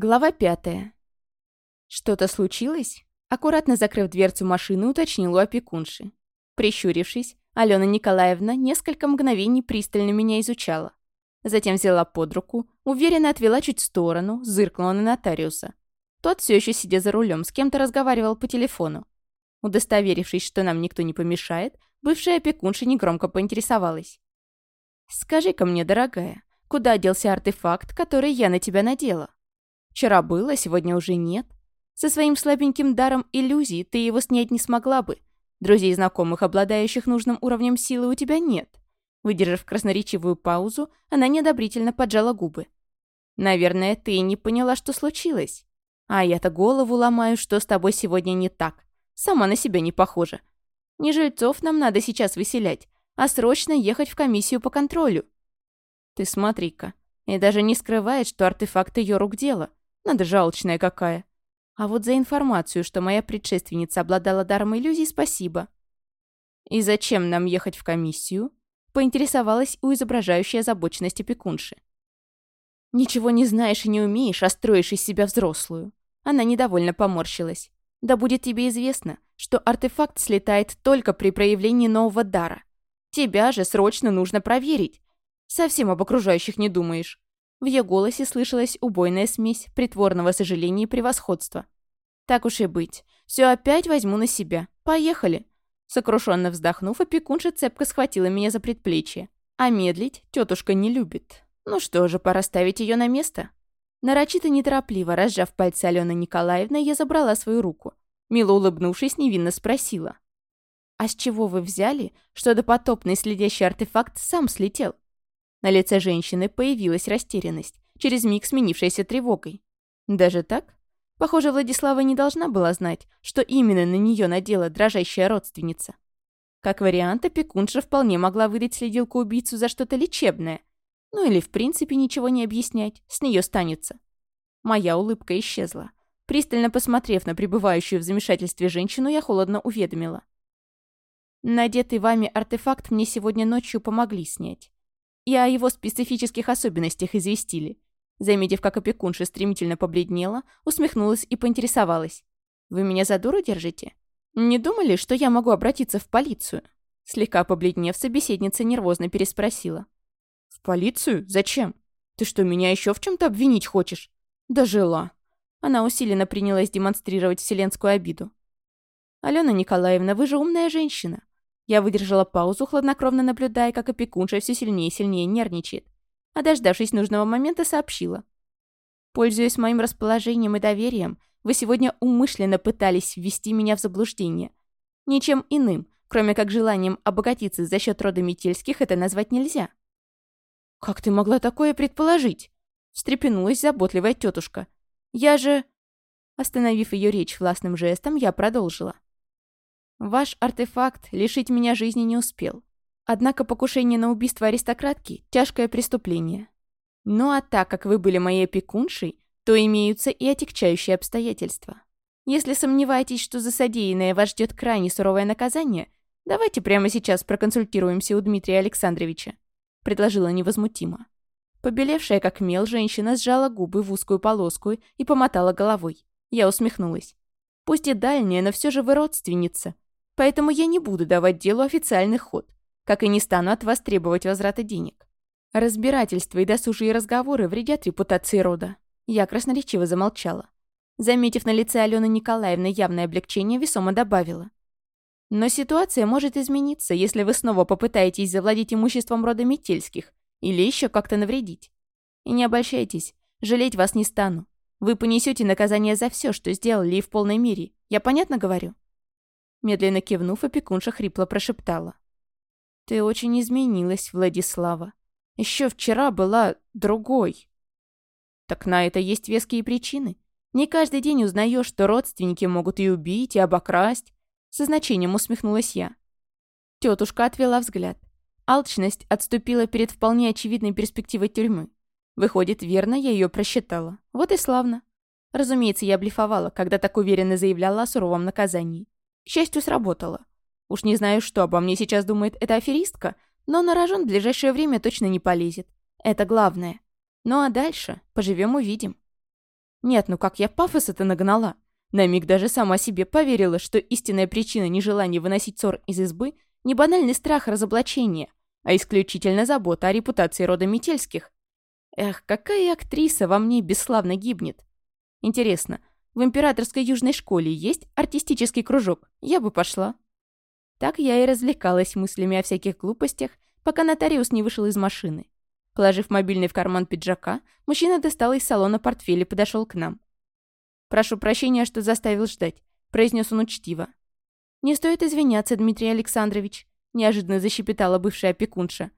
Глава пятая. Что-то случилось? Аккуратно закрыв дверцу машины, уточнил у опекунши. Прищурившись, Алена Николаевна несколько мгновений пристально меня изучала. Затем взяла под руку, уверенно отвела чуть в сторону, зыркнула на нотариуса. Тот, все еще сидя за рулем, с кем-то разговаривал по телефону. Удостоверившись, что нам никто не помешает, бывшая опекунша негромко поинтересовалась. «Скажи-ка мне, дорогая, куда делся артефакт, который я на тебя надела?» Вчера было, сегодня уже нет. Со своим слабеньким даром иллюзий ты его снять не смогла бы. Друзей и знакомых, обладающих нужным уровнем силы, у тебя нет. Выдержав красноречивую паузу, она неодобрительно поджала губы. «Наверное, ты не поняла, что случилось. А я-то голову ломаю, что с тобой сегодня не так. Сама на себя не похожа. Не жильцов нам надо сейчас выселять, а срочно ехать в комиссию по контролю. Ты смотри-ка, и даже не скрывает, что артефакт ее рук дело. Надо жалочная какая. А вот за информацию, что моя предшественница обладала даром иллюзий, спасибо. И зачем нам ехать в комиссию? Поинтересовалась у изображающей озабоченность опекунши. «Ничего не знаешь и не умеешь, а строишь из себя взрослую». Она недовольно поморщилась. «Да будет тебе известно, что артефакт слетает только при проявлении нового дара. Тебя же срочно нужно проверить. Совсем об окружающих не думаешь. В ее голосе слышалась убойная смесь притворного сожаления и превосходства. «Так уж и быть. Все опять возьму на себя. Поехали!» Сокрушенно вздохнув, опекунша цепко схватила меня за предплечье. А медлить тетушка не любит. Ну что же, пора ставить ее на место. Нарочито неторопливо, разжав пальцы Алены Николаевны, я забрала свою руку. Мило улыбнувшись, невинно спросила. «А с чего вы взяли, что допотопный следящий артефакт сам слетел?» На лице женщины появилась растерянность, через миг сменившаяся тревогой. Даже так? Похоже, Владислава не должна была знать, что именно на нее надела дрожащая родственница. Как вариант, опекунша вполне могла выдать следилку-убийцу за что-то лечебное. Ну или в принципе ничего не объяснять, с нее станется. Моя улыбка исчезла. Пристально посмотрев на пребывающую в замешательстве женщину, я холодно уведомила. Надетый вами артефакт мне сегодня ночью помогли снять и о его специфических особенностях известили. Заметив, как опекунша стремительно побледнела, усмехнулась и поинтересовалась. «Вы меня за дуру держите? Не думали, что я могу обратиться в полицию?» Слегка побледнев, собеседница нервозно переспросила. «В полицию? Зачем? Ты что, меня еще в чем то обвинить хочешь?» «Дожила». Она усиленно принялась демонстрировать вселенскую обиду. «Алена Николаевна, вы же умная женщина. Я выдержала паузу, хладнокровно наблюдая, как опекунша все сильнее и сильнее нервничает. А дождавшись нужного момента, сообщила. «Пользуясь моим расположением и доверием, вы сегодня умышленно пытались ввести меня в заблуждение. Ничем иным, кроме как желанием обогатиться за счет рода Метельских, это назвать нельзя». «Как ты могла такое предположить?» встрепенулась заботливая тетушка. «Я же...» Остановив ее речь властным жестом, я продолжила. Ваш артефакт лишить меня жизни не успел. Однако покушение на убийство аристократки – тяжкое преступление. Ну а так как вы были моей опекуншей, то имеются и отягчающие обстоятельства. Если сомневаетесь, что за содеянное вас ждет крайне суровое наказание, давайте прямо сейчас проконсультируемся у Дмитрия Александровича», – предложила невозмутимо. Побелевшая как мел, женщина сжала губы в узкую полоску и помотала головой. Я усмехнулась. «Пусть и дальняя, но все же вы родственница, Поэтому я не буду давать делу официальный ход, как и не стану от вас требовать возврата денег. Разбирательства и досужие разговоры вредят репутации рода. Я красноречиво замолчала. Заметив на лице Алены Николаевны явное облегчение, весомо добавила. Но ситуация может измениться, если вы снова попытаетесь завладеть имуществом рода Метельских или еще как-то навредить. И не обольщайтесь, жалеть вас не стану. Вы понесете наказание за все, что сделали и в полной мере. Я понятно говорю? Медленно кивнув, опекунша хрипло прошептала. «Ты очень изменилась, Владислава. Еще вчера была другой». «Так на это есть веские причины. Не каждый день узнаешь, что родственники могут и убить, и обокрасть». Со значением усмехнулась я. Тетушка отвела взгляд. Алчность отступила перед вполне очевидной перспективой тюрьмы. Выходит, верно, я ее просчитала. Вот и славно. Разумеется, я блефовала, когда так уверенно заявляла о суровом наказании. К счастью, сработало. Уж не знаю, что обо мне сейчас думает эта аферистка, но на рожон в ближайшее время точно не полезет. Это главное. Ну а дальше поживем увидим. Нет, ну как я пафоса-то нагнала? На миг даже сама себе поверила, что истинная причина нежелания выносить ссор из избы не банальный страх разоблачения, а исключительно забота о репутации рода Метельских. Эх, какая актриса во мне бесславно гибнет. Интересно, в императорской южной школе есть артистический кружок? Я бы пошла. Так я и развлекалась мыслями о всяких глупостях, пока нотариус не вышел из машины. Положив мобильный в карман пиджака, мужчина достал из салона портфель и подошел к нам. «Прошу прощения, что заставил ждать», — произнес он учтиво. «Не стоит извиняться, Дмитрий Александрович», — неожиданно защепетала бывшая опекунша.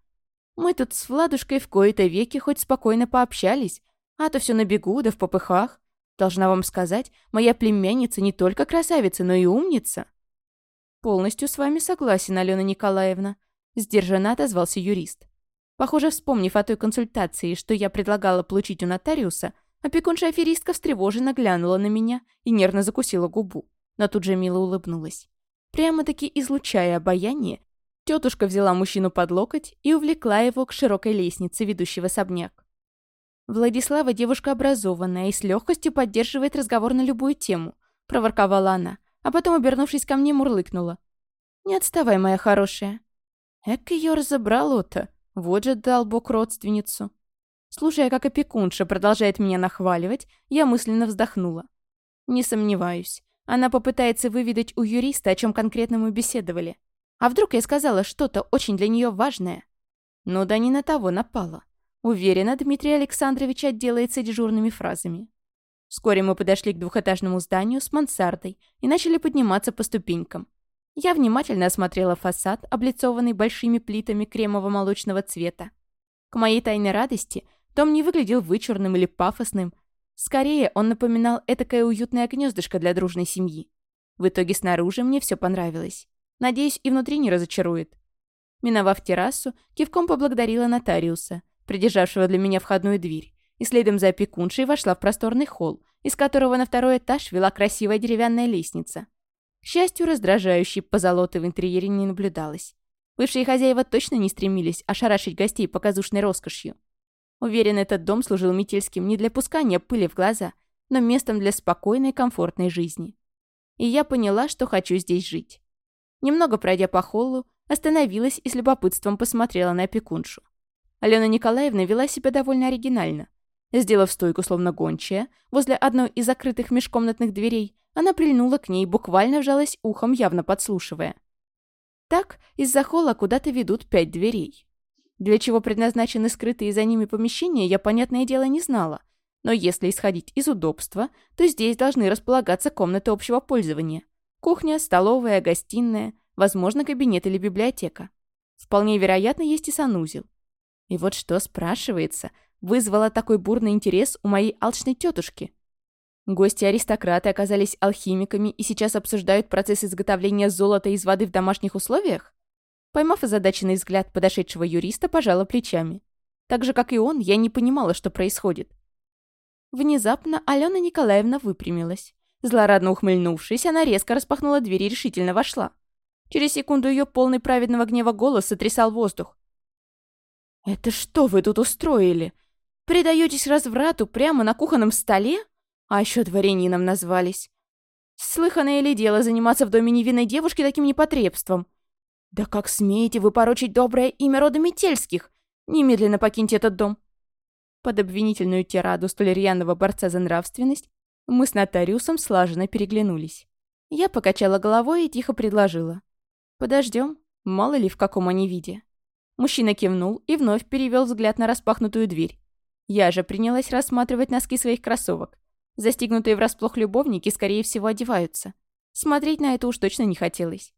«Мы тут с Владушкой в кои-то веки хоть спокойно пообщались, а то все на бегу да в попыхах. Должна вам сказать, моя племянница не только красавица, но и умница». «Полностью с вами согласен, Алена Николаевна», — сдержанно отозвался юрист. Похоже, вспомнив о той консультации, что я предлагала получить у нотариуса, Опекунша-аферистка встревоженно глянула на меня и нервно закусила губу, но тут же мило улыбнулась. Прямо-таки излучая обаяние, тетушка взяла мужчину под локоть и увлекла его к широкой лестнице, ведущей в особняк. Владислава девушка образованная и с легкостью поддерживает разговор на любую тему, проворковала она, а потом, обернувшись ко мне, мурлыкнула. «Не отставай, моя хорошая». Эк ее разобрало-то, вот же дал бог родственницу. Слушая, как опекунша продолжает меня нахваливать, я мысленно вздохнула. Не сомневаюсь. Она попытается выведать у юриста, о чем конкретно мы беседовали. А вдруг я сказала что-то очень для нее важное? Ну да не на того напала. Уверена, Дмитрий Александрович отделается дежурными фразами. Вскоре мы подошли к двухэтажному зданию с мансардой и начали подниматься по ступенькам. Я внимательно осмотрела фасад, облицованный большими плитами кремово-молочного цвета. К моей тайной радости – Дом не выглядел вычурным или пафосным. Скорее, он напоминал этакое уютное гнездышко для дружной семьи. В итоге снаружи мне все понравилось. Надеюсь, и внутри не разочарует. Миновав террасу, кивком поблагодарила нотариуса, придержавшего для меня входную дверь, и следом за опекуншей вошла в просторный холл, из которого на второй этаж вела красивая деревянная лестница. К счастью, раздражающей позолоты в интерьере не наблюдалось. Бывшие хозяева точно не стремились ошарашить гостей показушной роскошью. Уверен, этот дом служил Метельским не для пускания пыли в глаза, но местом для спокойной, комфортной жизни. И я поняла, что хочу здесь жить. Немного пройдя по холлу, остановилась и с любопытством посмотрела на опекуншу. Алена Николаевна вела себя довольно оригинально. Сделав стойку, словно гончая, возле одной из закрытых межкомнатных дверей, она прильнула к ней буквально вжалась ухом, явно подслушивая. Так, из-за холла куда-то ведут пять дверей. Для чего предназначены скрытые за ними помещения, я, понятное дело, не знала. Но если исходить из удобства, то здесь должны располагаться комнаты общего пользования. Кухня, столовая, гостиная, возможно, кабинет или библиотека. Вполне вероятно, есть и санузел. И вот что, спрашивается, вызвало такой бурный интерес у моей алчной тетушки. Гости-аристократы оказались алхимиками и сейчас обсуждают процесс изготовления золота из воды в домашних условиях? Поймав озадаченный взгляд подошедшего юриста, пожала плечами. Так же, как и он, я не понимала, что происходит. Внезапно Алена Николаевна выпрямилась. Злорадно ухмыльнувшись, она резко распахнула дверь и решительно вошла. Через секунду ее полный праведного гнева голос сотрясал воздух. «Это что вы тут устроили? Предаетесь разврату прямо на кухонном столе? А еще дворянином назвались. Слыханное ли дело заниматься в доме невинной девушки таким непотребством? «Да как смеете вы порочить доброе имя рода Метельских? Немедленно покиньте этот дом!» Под обвинительную тираду столь рьяного борца за нравственность мы с нотариусом слаженно переглянулись. Я покачала головой и тихо предложила. «Подождем, мало ли в каком они виде». Мужчина кивнул и вновь перевел взгляд на распахнутую дверь. Я же принялась рассматривать носки своих кроссовок. Застигнутые врасплох любовники, скорее всего, одеваются. Смотреть на это уж точно не хотелось.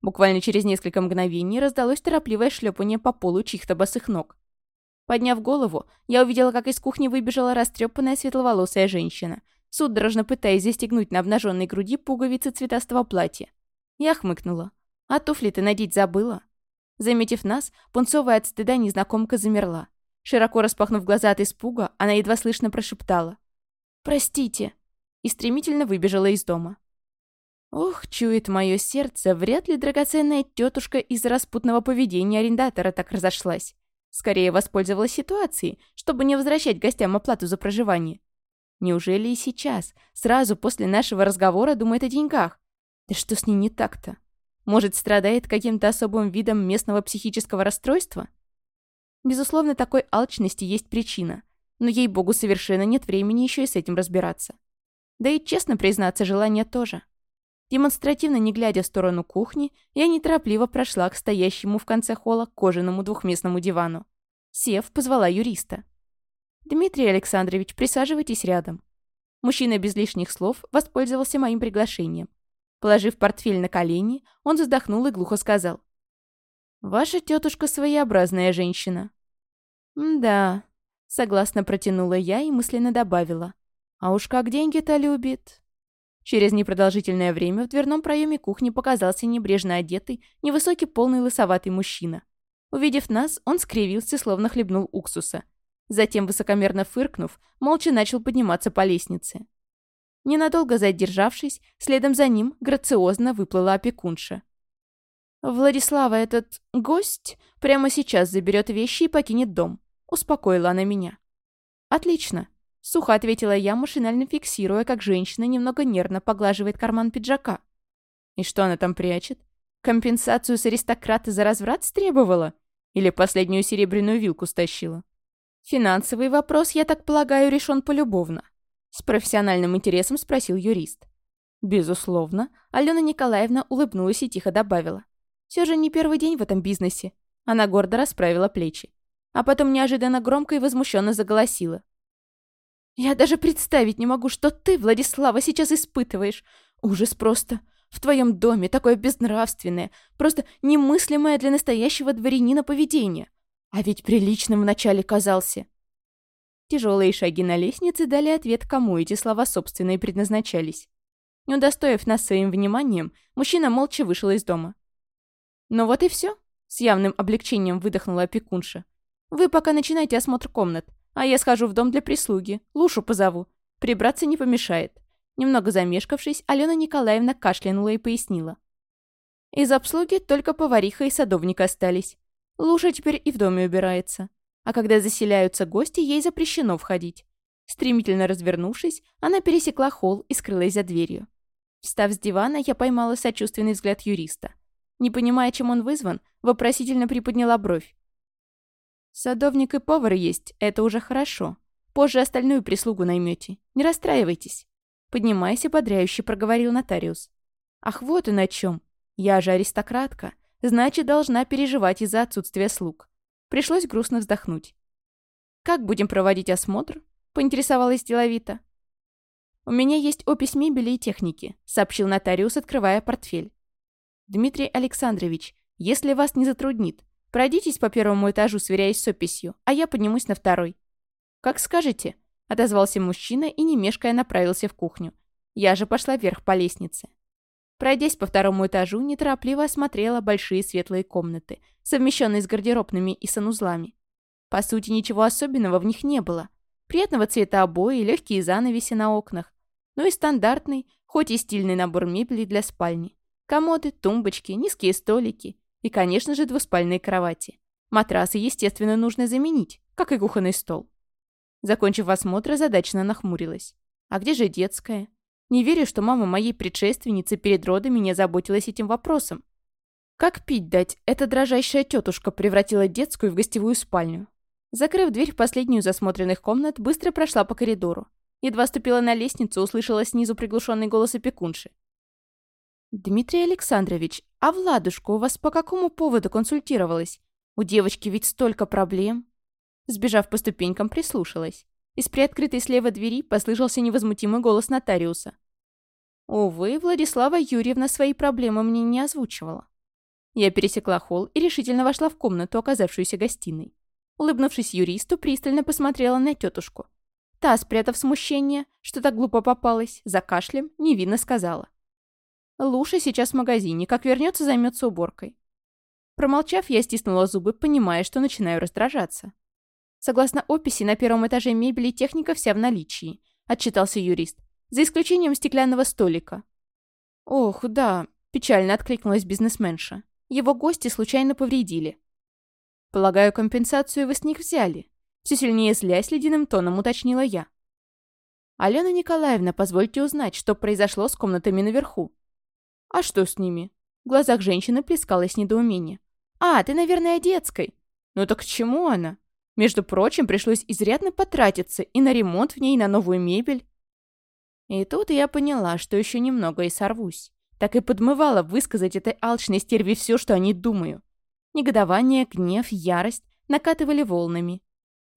Буквально через несколько мгновений раздалось торопливое шлепание по полу чьих-то босых ног. Подняв голову, я увидела, как из кухни выбежала растрепанная светловолосая женщина, судорожно пытаясь застегнуть на обнаженной груди пуговицы цветастого платья. Я хмыкнула. «А туфли ты надеть забыла?» Заметив нас, пунцовая от стыда незнакомка замерла. Широко распахнув глаза от испуга, она едва слышно прошептала. «Простите!» и стремительно выбежала из дома. Ох, чует мое сердце, вряд ли драгоценная тетушка из распутного поведения арендатора так разошлась. Скорее воспользовалась ситуацией, чтобы не возвращать гостям оплату за проживание. Неужели и сейчас, сразу после нашего разговора, думает о деньгах? Да что с ней не так-то? Может, страдает каким-то особым видом местного психического расстройства? Безусловно, такой алчности есть причина, но ей-богу совершенно нет времени еще и с этим разбираться. Да и, честно признаться, желание тоже. Демонстративно не глядя в сторону кухни, я неторопливо прошла к стоящему в конце холла кожаному двухместному дивану. Сев, позвала юриста. «Дмитрий Александрович, присаживайтесь рядом». Мужчина без лишних слов воспользовался моим приглашением. Положив портфель на колени, он вздохнул и глухо сказал. «Ваша тетушка своеобразная женщина». «Да», — согласно протянула я и мысленно добавила. «А уж как деньги-то любит». Через непродолжительное время в дверном проеме кухни показался небрежно одетый, невысокий полный лысоватый мужчина. Увидев нас, он скривился, словно хлебнул уксуса. Затем, высокомерно фыркнув, молча начал подниматься по лестнице. Ненадолго задержавшись, следом за ним грациозно выплыла опекунша. «Владислава, этот гость прямо сейчас заберет вещи и покинет дом», — успокоила она меня. «Отлично», — сухо ответила я, машинально фиксируя, как женщина немного нервно поглаживает карман пиджака. «И что она там прячет? Компенсацию с аристократа за разврат стребовала? Или последнюю серебряную вилку стащила?» «Финансовый вопрос, я так полагаю, решен полюбовно. С профессиональным интересом спросил юрист. Безусловно, Алена Николаевна улыбнулась и тихо добавила. Все же не первый день в этом бизнесе. Она гордо расправила плечи. А потом неожиданно громко и возмущенно заголосила. «Я даже представить не могу, что ты, Владислава, сейчас испытываешь. Ужас просто. В твоем доме такое безнравственное, просто немыслимое для настоящего дворянина поведение. А ведь приличным вначале казался. Тяжелые шаги на лестнице дали ответ, кому эти слова собственные предназначались. Не удостоив нас своим вниманием, мужчина молча вышел из дома. «Ну вот и все», — с явным облегчением выдохнула опекунша. «Вы пока начинайте осмотр комнат, а я схожу в дом для прислуги, Лушу позову. Прибраться не помешает». Немного замешкавшись, Алена Николаевна кашлянула и пояснила. Из обслуги только повариха и садовник остались. Луша теперь и в доме убирается а когда заселяются гости, ей запрещено входить. Стремительно развернувшись, она пересекла холл и скрылась за дверью. Встав с дивана, я поймала сочувственный взгляд юриста. Не понимая, чем он вызван, вопросительно приподняла бровь. «Садовник и повар есть, это уже хорошо. Позже остальную прислугу наймете. Не расстраивайтесь». Поднимаясь, ободряюще проговорил нотариус. «Ах, вот и на чем. Я же аристократка, значит, должна переживать из-за отсутствия слуг. Пришлось грустно вздохнуть. «Как будем проводить осмотр?» — поинтересовалась деловито. «У меня есть опись мебели и техники», — сообщил нотариус, открывая портфель. «Дмитрий Александрович, если вас не затруднит, пройдитесь по первому этажу, сверяясь с описью, а я поднимусь на второй». «Как скажете», — отозвался мужчина и, не мешкая, направился в кухню. Я же пошла вверх по лестнице. Пройдясь по второму этажу, неторопливо осмотрела большие светлые комнаты, совмещенные с гардеробными и санузлами. По сути, ничего особенного в них не было. Приятного цвета обои, легкие занавеси на окнах. Ну и стандартный, хоть и стильный набор мебели для спальни. Комоды, тумбочки, низкие столики и, конечно же, двуспальные кровати. Матрасы, естественно, нужно заменить, как и кухонный стол. Закончив осмотр, задачно нахмурилась. А где же детская? Не верю, что мама моей предшественницы перед родами не заботилась этим вопросом. Как пить дать? Эта дрожащая тетушка превратила детскую в гостевую спальню. Закрыв дверь в последнюю из осмотренных комнат, быстро прошла по коридору. Едва ступила на лестницу, услышала снизу приглушенный голос опекунши. «Дмитрий Александрович, а Владушка у вас по какому поводу консультировалась? У девочки ведь столько проблем». Сбежав по ступенькам, прислушалась. Из приоткрытой слева двери послышался невозмутимый голос нотариуса. Увы, Владислава Юрьевна свои проблемы мне не озвучивала. Я пересекла холл и решительно вошла в комнату, оказавшуюся гостиной. Улыбнувшись юристу, пристально посмотрела на тетушку. Та, спрятав смущение, что так глупо попалась, за кашлем, невинно сказала. «Луша сейчас в магазине, как вернется, займется уборкой». Промолчав, я стиснула зубы, понимая, что начинаю раздражаться. Согласно описи, на первом этаже мебели техника вся в наличии, отчитался юрист, за исключением стеклянного столика. Ох, да, печально откликнулась бизнесменша. Его гости случайно повредили. Полагаю, компенсацию вы с них взяли. Все сильнее злясь ледяным тоном уточнила я. «Алена Николаевна, позвольте узнать, что произошло с комнатами наверху». «А что с ними?» В глазах женщины плескалось недоумение. «А, ты, наверное, детской». «Ну так к чему она?» Между прочим, пришлось изрядно потратиться и на ремонт в ней, и на новую мебель. И тут я поняла, что еще немного и сорвусь. Так и подмывала высказать этой алчной стерве все, что о ней думаю. Негодование, гнев, ярость накатывали волнами.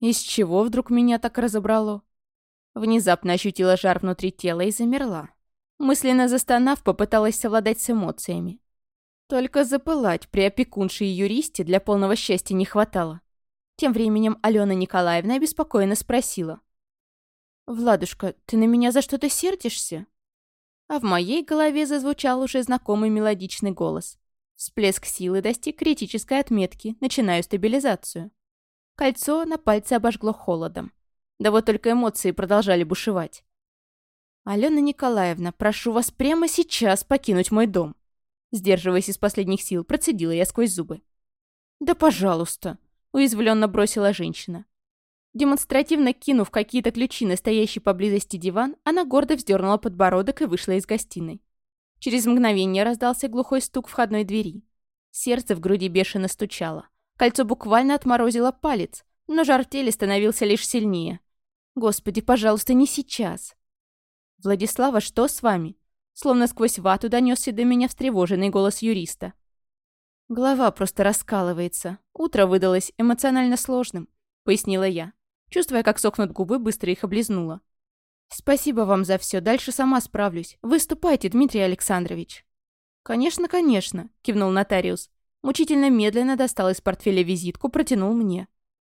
Из чего вдруг меня так разобрало? Внезапно ощутила жар внутри тела и замерла. Мысленно застонав, попыталась совладать с эмоциями. Только запылать при опекунше и юристе для полного счастья не хватало. Тем временем Алена Николаевна обеспокоенно спросила. «Владушка, ты на меня за что-то сердишься?» А в моей голове зазвучал уже знакомый мелодичный голос. Всплеск силы достиг критической отметки, начинаю стабилизацию. Кольцо на пальце обожгло холодом. Да вот только эмоции продолжали бушевать. «Алена Николаевна, прошу вас прямо сейчас покинуть мой дом». Сдерживаясь из последних сил, процедила я сквозь зубы. «Да пожалуйста», — уязвленно бросила женщина. Демонстративно кинув какие-то ключи на стоящий поблизости диван, она гордо вздернула подбородок и вышла из гостиной. Через мгновение раздался глухой стук входной двери. Сердце в груди бешено стучало. Кольцо буквально отморозило палец, но жар в теле становился лишь сильнее. «Господи, пожалуйста, не сейчас!» «Владислава, что с вами?» Словно сквозь вату донесся до меня встревоженный голос юриста. «Голова просто раскалывается. Утро выдалось эмоционально сложным», — пояснила я. Чувствуя, как сохнут губы, быстро их облизнула. «Спасибо вам за все. Дальше сама справлюсь. Выступайте, Дмитрий Александрович». «Конечно, конечно», — кивнул нотариус. Мучительно медленно достал из портфеля визитку, протянул мне.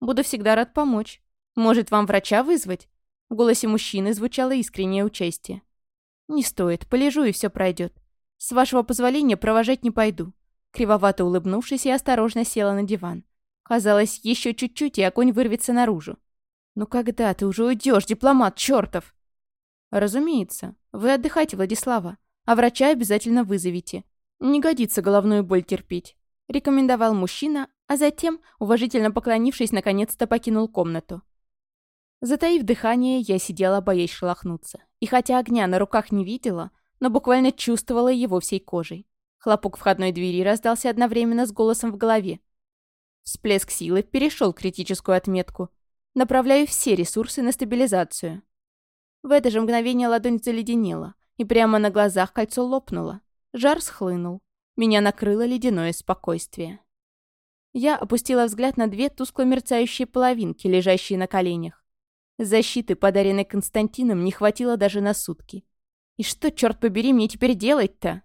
«Буду всегда рад помочь. Может, вам врача вызвать?» В голосе мужчины звучало искреннее участие. «Не стоит. Полежу, и все пройдет. С вашего позволения провожать не пойду». Кривовато улыбнувшись, я осторожно села на диван. Казалось, еще чуть-чуть, и огонь вырвется наружу. «Ну когда ты уже уйдешь, дипломат чертов?» «Разумеется. Вы отдыхайте, Владислава. А врача обязательно вызовите. Не годится головную боль терпеть», — рекомендовал мужчина, а затем, уважительно поклонившись, наконец-то покинул комнату. Затаив дыхание, я сидела, боясь шелохнуться. И хотя огня на руках не видела, но буквально чувствовала его всей кожей. Хлопок входной двери раздался одновременно с голосом в голове. Всплеск силы перешел критическую отметку. Направляю все ресурсы на стабилизацию. В это же мгновение ладонь заледенела, и прямо на глазах кольцо лопнуло. Жар схлынул. Меня накрыло ледяное спокойствие. Я опустила взгляд на две тускло мерцающие половинки, лежащие на коленях. Защиты, подаренной Константином, не хватило даже на сутки. И что, черт побери, мне теперь делать-то?